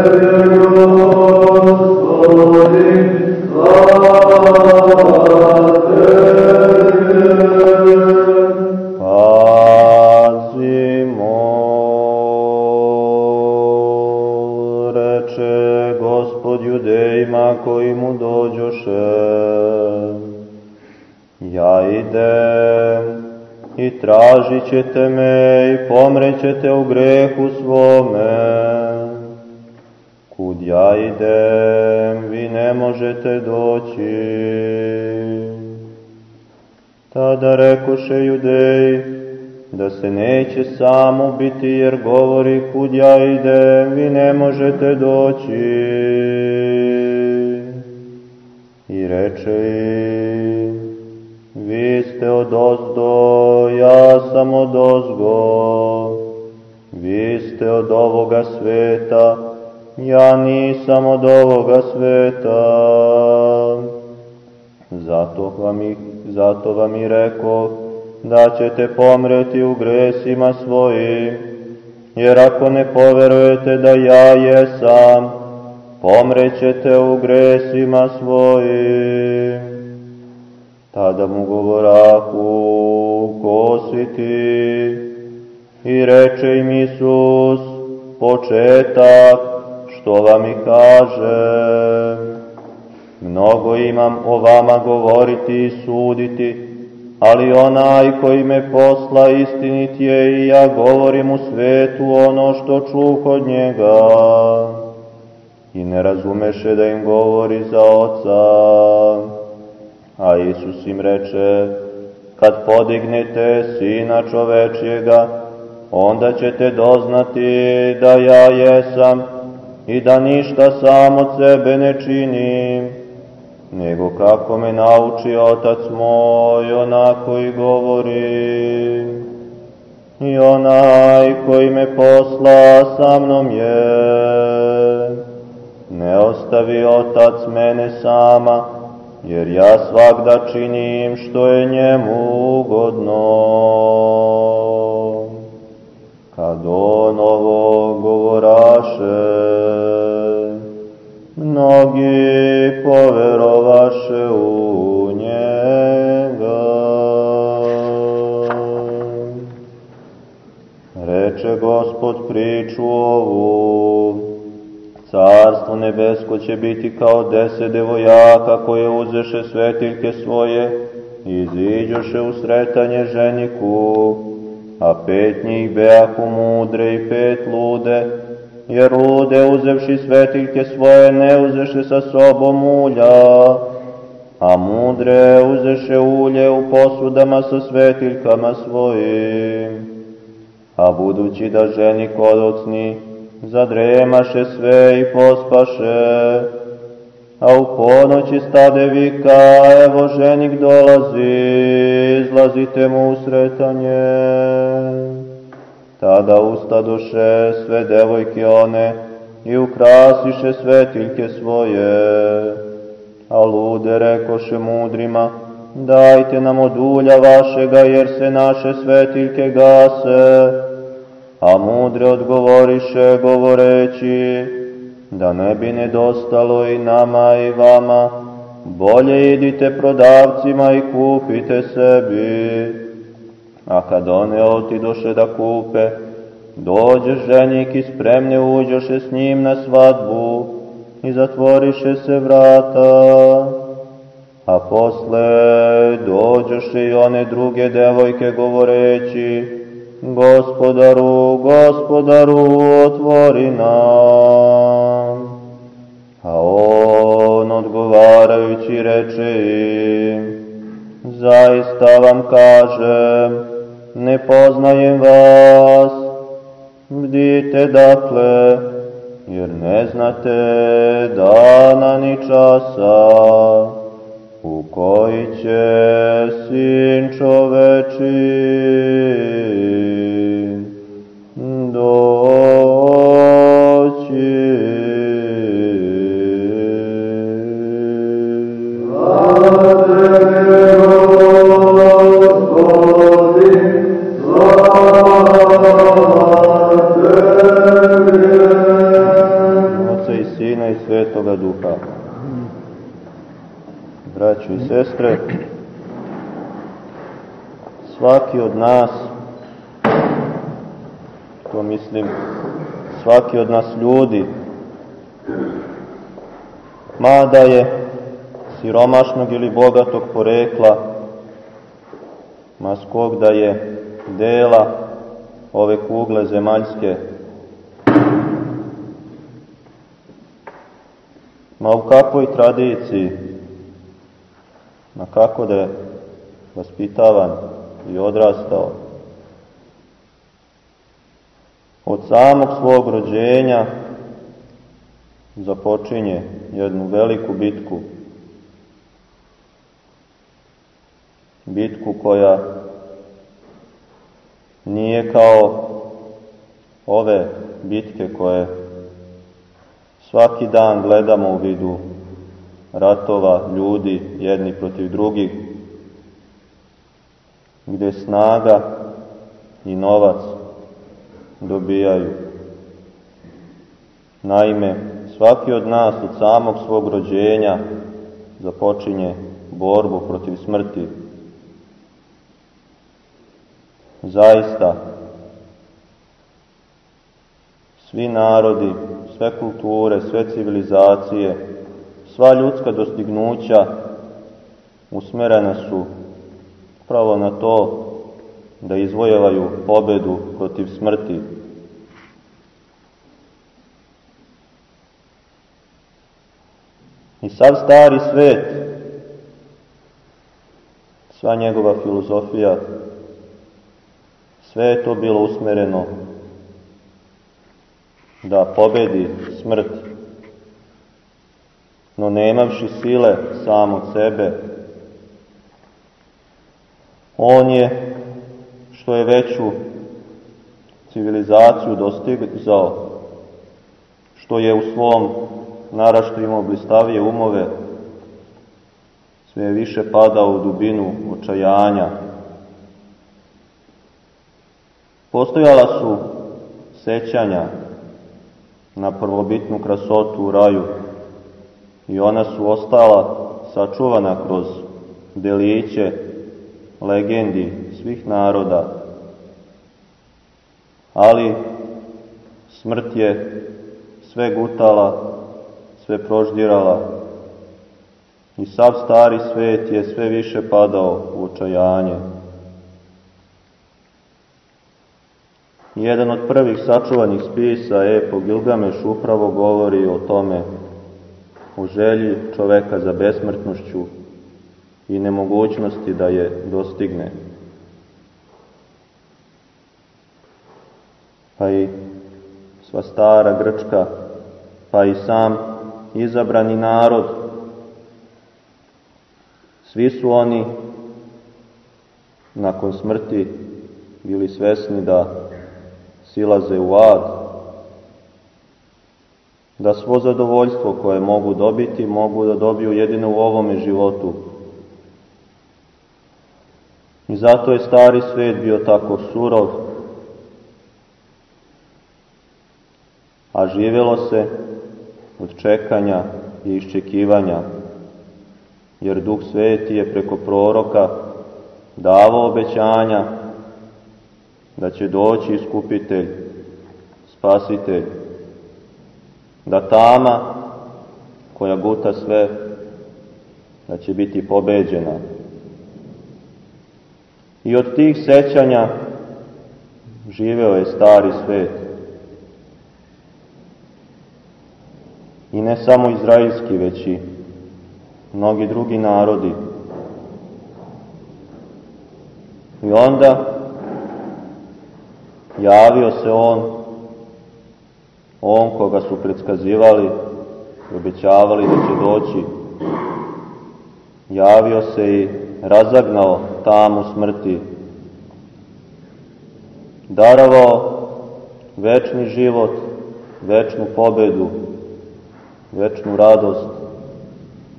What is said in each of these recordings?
Shabbat ja vi ne možete doći. Tada rekoše judeji, da se neće samo biti jer govori kud ja idem, vi ne možete doći. I reče im, vi ste od ozdo, ja sam od ozgo, vi ste od ovoga sveta, ja nisam od ovoga sveta. Zato vam i, zato vam i rekao, da ćete pomreti u gresima svojim, jer ako ne poverujete da ja jesam, pomrećete u gresima svojim. Tada mu govorahu, ko si ti? I reče im Isus, početak, što vam i kaže. Mnogo imam o vama govoriti i suditi, ali onaj koji me posla istinit je i ja govorim u svetu ono što čuh od njega. I ne razumeše da im govori za oca. A Isus im reče, kad podignete sina čovečjega, onda ćete doznati da ja jesam i da ništa sam od sebe ne činim, nego kako me nauči Otac moj, onako i govori. I onaj koji me posla sa mnom je, ne ostavi Otac mene sama, jer ja svakda činim što je njemu ugodno. Kad on ovo govoraše, mnogi poverovaše u njega. Reče Gospod priču ovu, Carstvo nebesko će biti kao deset devojaka koje uzeše svetiljke svoje i iziđoše u sretanje ženiku, a pet njih beahu mudre i pet lude, jer lude uzevši svetiljke svoje ne uzeše sa sobom ulja, a mudre uzeše ulje u posudama sa svetiljkama svojim. A budući da ženik odocni, zadremaše sve i pospaše, a u ponoći stade vika, evo ženik dolazi, izlazite mu u sretanje. Tada ustadoše sve devojke one i ukrasiše svetiljke svoje, a lude rekoše mudrima, dajte nam od ulja vašega, jer se naše svetiljke gase, a mudre odgovoriše govoreći, da ne bi nedostalo i nama i vama, bolje idite prodavcima i kupite sebi. A kad one otidoše da kupe, dođe ženik i spremne uđoše s njim na svadbu i zatvoriše se vrata. A posle dođoše i one druge devojke govoreći, Gospodaru, gospodaru, otvori nam. A on odgovarajući reče im, zaista vam kažem, ne poznajem vas, bdite dakle, jer ne znate dana ni časa, u koji će sin čoveči ljudi, mada je siromašnog ili bogatog porekla, ma skog da je dela ove kugle zemaljske, ma u kakvoj tradiciji, ma kako da je vaspitavan i odrastao. Od samog svog rođenja započinje jednu veliku bitku. Bitku koja nije kao ove bitke koje svaki dan gledamo u vidu ratova ljudi jedni protiv drugih, gde snaga i novac dobijaju. Naime, svaki od nas od samog svog rođenja započinje borbu protiv smrti. Zaista, svi narodi, sve kulture, sve civilizacije, sva ljudska dostignuća usmerena su pravo na to da izvojevaju pobedu protiv smrti. I sav stari svet, sva njegova filozofija, sve je to bilo usmereno da pobedi smrt, no nemavši sile sam od sebe, on je, što je veću civilizaciju dostigzao, što je u svom naraštu imao blistavije umove, sve je više padao u dubinu očajanja. Postojala su sećanja na prvobitnu krasotu u raju i ona su ostala sačuvana kroz deliće legendi svih naroda. Ali smrt je sve gutala, sve proždirala i sav stari svet je sve više padao u očajanje. Jedan od prvih sačuvanih spisa Epo Gilgameš upravo govori o tome, o želji čoveka za besmrtnošću i nemogućnosti da je dostigne. Pa i sva stara Grčka, pa i sam izabrani narod, svi su oni nakon smrti bili svesni da silaze u ad, da svo zadovoljstvo koje mogu dobiti, mogu da dobiju jedino u ovome životu. I zato je stari svet bio tako surov, a živjelo se od čekanja i iščekivanja, jer Duh Sveti je preko proroka davao obećanja da će doći iskupitelj, spasitelj, da tama koja guta sve, da će biti pobeđena. I od tih sećanja živeo je stari svet. I ne samo izraelski, već i mnogi drugi narodi. I onda javio se on, on koga su predskazivali i obećavali da će doći. Javio se i razagnao tamu smrti. Darovao večni život, večnu pobedu, večnu radost,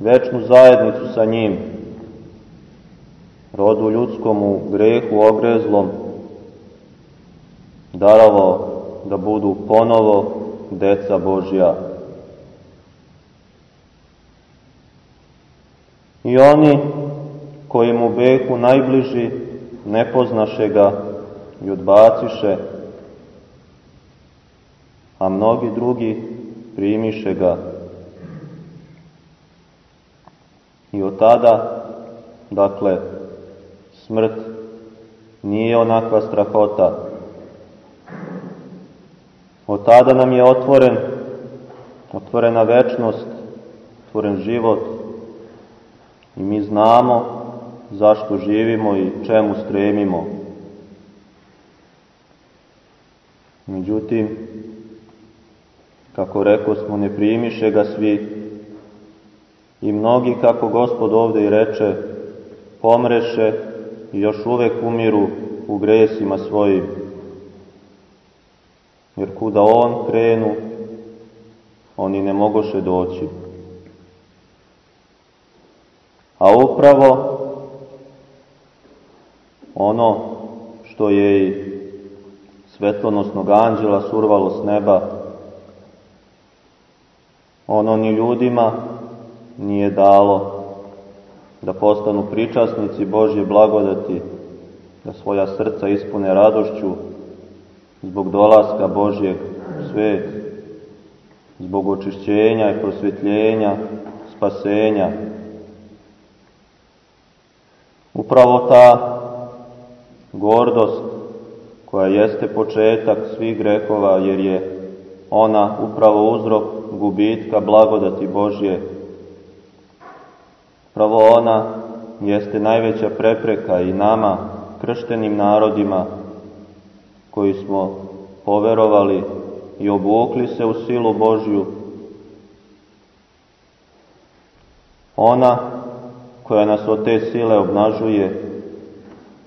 večnu zajednicu sa njim, rodu ljudskom u grehu ogrezlom, darovao da budu ponovo deca Božja. I oni koji mu behu najbliži ne poznaše ga i odbaciše, a mnogi drugi primiše ga. I od tada, dakle, smrt nije onakva strahota. Od tada nam je otvoren, otvorena večnost, otvoren život i mi znamo zašto živimo i čemu stremimo. Međutim, kako reko smo, ne primiše ga svi i mnogi, kako gospod ovde i reče, pomreše i još uvek umiru u gresima svojim. Jer kuda on krenu, oni ne mogoše doći. A upravo ono što je i svetlonosnog anđela survalo s neba, ono ni ljudima nije dalo da postanu pričasnici Božje blagodati, da svoja srca ispune radošću zbog dolaska Božjeg svet, zbog očišćenja i prosvjetljenja, spasenja. Upravo ta gordost koja jeste početak svih grehova jer je ona upravo uzrok gubitka blagodati Božje. Pravo ona jeste najveća prepreka i nama, krštenim narodima, koji smo poverovali i obukli se u silu Božju. Ona koja nas od te sile obnažuje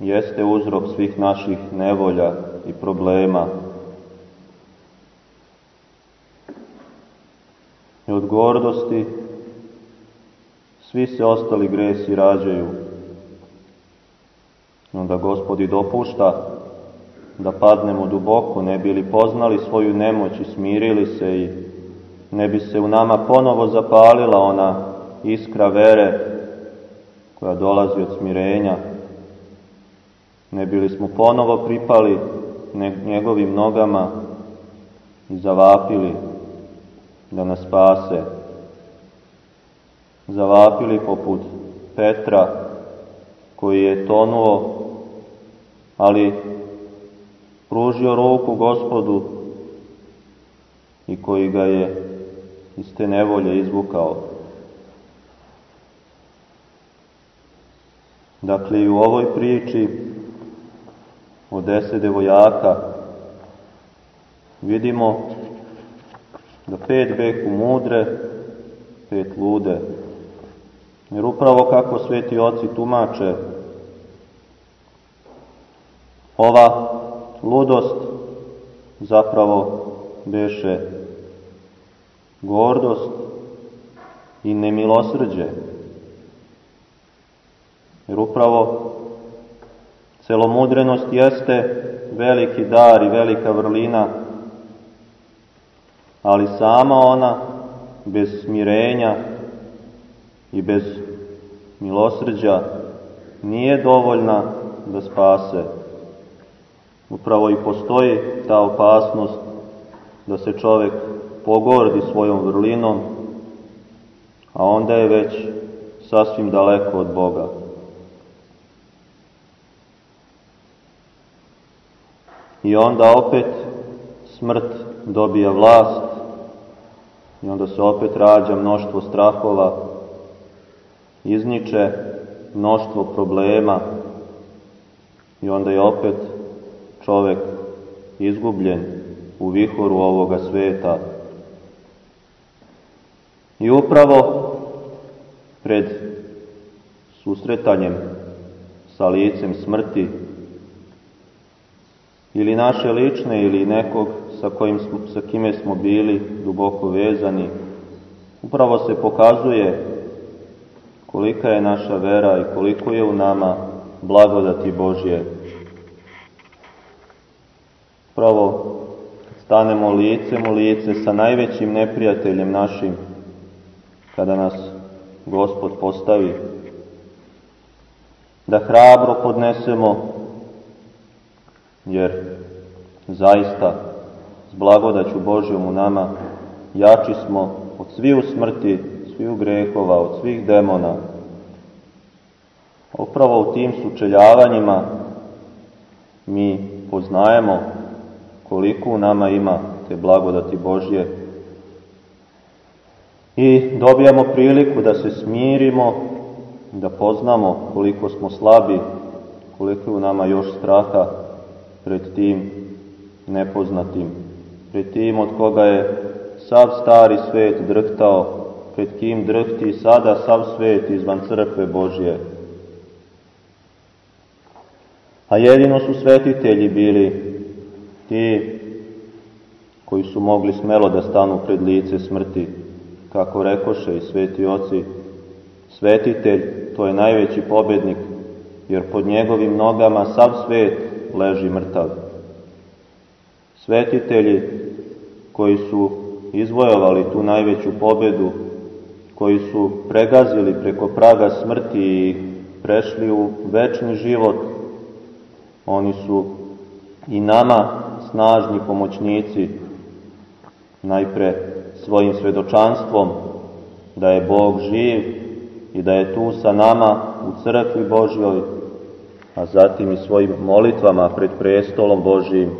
jeste uzrok svih naših nevolja i problema. I od gordosti svi se ostali gresi rađaju. I onda gospodi dopušta da padnemo duboko, ne bili poznali svoju nemoć i smirili se i ne bi se u nama ponovo zapalila ona iskra vere koja dolazi od smirenja. Ne bili smo ponovo pripali njegovim nogama i zavapili da nas spase. Zavapili poput Petra koji je tonuo, ali pružio ruku gospodu i koji ga je iz te nevolje izvukao. Dakle, i u ovoj priči o deset devojaka vidimo da pet beku mudre, pet lude. Jer upravo kako sveti oci tumače ova ludost zapravo beše gordost i nemilosrđe. Jer upravo celomudrenost jeste veliki dar i velika vrlina, ali sama ona bez smirenja i bez milosrđa nije dovoljna da spase. Upravo i postoji ta opasnost da se čovek pogordi svojom vrlinom, a onda je već sasvim daleko od Boga. I onda opet smrt dobija vlast i onda se opet rađa mnoštvo strahova, izniče mnoštvo problema i onda je opet čovek izgubljen u vihoru ovoga sveta. I upravo pred susretanjem sa licem smrti ili naše lične ili nekog sa, kojim sa kime smo bili duboko vezani, upravo se pokazuje kolika je naša vera i koliko je u nama blagodati Božje. Pravo, stanemo licem u lice sa najvećim neprijateljem našim, kada nas Gospod postavi da hrabro podnesemo, jer zaista s blagodaću Božjom u nama jači smo od sviju smrti, sviju grehova, od svih demona. Upravo u tim sučeljavanjima mi poznajemo koliko u nama ima te blagodati Božje i dobijamo priliku da se smirimo, da poznamo koliko smo slabi, koliko u nama još straha pred tim nepoznatim, pred tim od koga je sav stari svet drhtao, pred kim drhti sada sav svet izvan crkve Božje. A jedino su svetitelji bili ti koji su mogli smelo da stanu pred lice smrti, kako rekoše i sveti oci, svetitelj to je najveći pobednik, jer pod njegovim nogama sav svet leži mrtav. Svetitelji koji su izvojovali tu najveću pobedu, koji su pregazili preko praga smrti i prešli u večni život, oni su i nama snažni pomoćnici, najpre svojim svedočanstvom da je Bog živ i da je tu sa nama u crkvi Božjoj, a zatim i svojim molitvama pred prestolom Božjim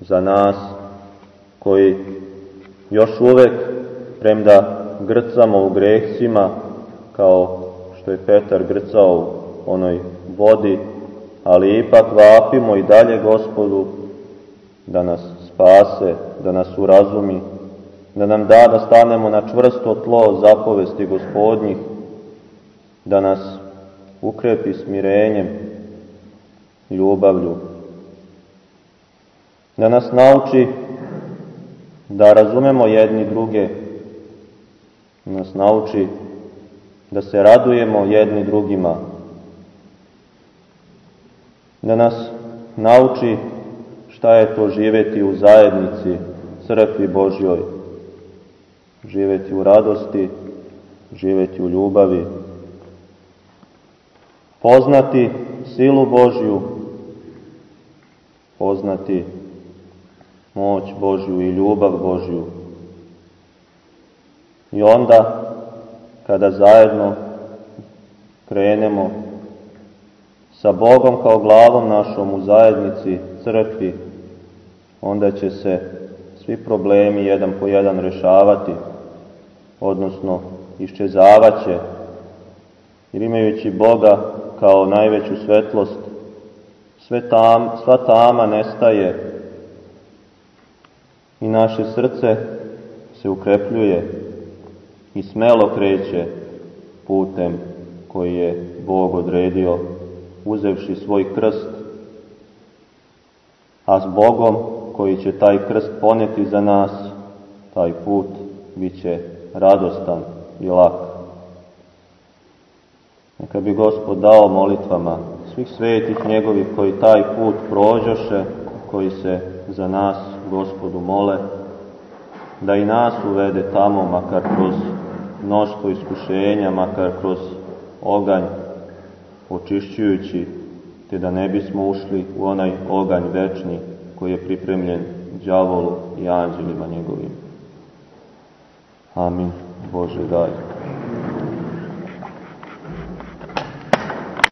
za nas koji još uvek, premda grcamo u grehcima, kao što je Petar grcao onoj vodi, ali ipak vapimo i dalje gospodu da nas spase, da nas urazumi, da nam da da stanemo na čvrsto tlo zapovesti gospodnjih, da nas ukrepi smirenjem, ljubavlju, da nas nauči da razumemo jedni druge, nas nauči da se radujemo jedni drugima, da nas nauči šta je to živeti u zajednici, crkvi Božjoj, živeti u radosti, živeti u ljubavi, poznati silu Božju, poznati moć Božju i ljubav Božju. I onda, kada zajedno krenemo sa Bogom kao glavom našom u zajednici, crkvi, onda će se svi problemi jedan po jedan rešavati, odnosno iščezavaće, jer imajući Boga kao najveću svetlost, sve tam, sva tama nestaje i naše srce se ukrepljuje i smelo kreće putem koji je Bog odredio, uzevši svoj krst, a s Bogom koji će taj krst poneti za nas, taj put bit će radostan i lak. Neka bi Gospod dao molitvama svih svetih njegovih koji taj put prođoše, koji se za nas Gospodu mole, da i nas uvede tamo, makar kroz mnoštvo iskušenja, makar kroz oganj, očišćujući, te da ne bismo ušli u onaj oganj večni koji je pripremljen đavolu i anđelima njegovim. Amin. Bože daj.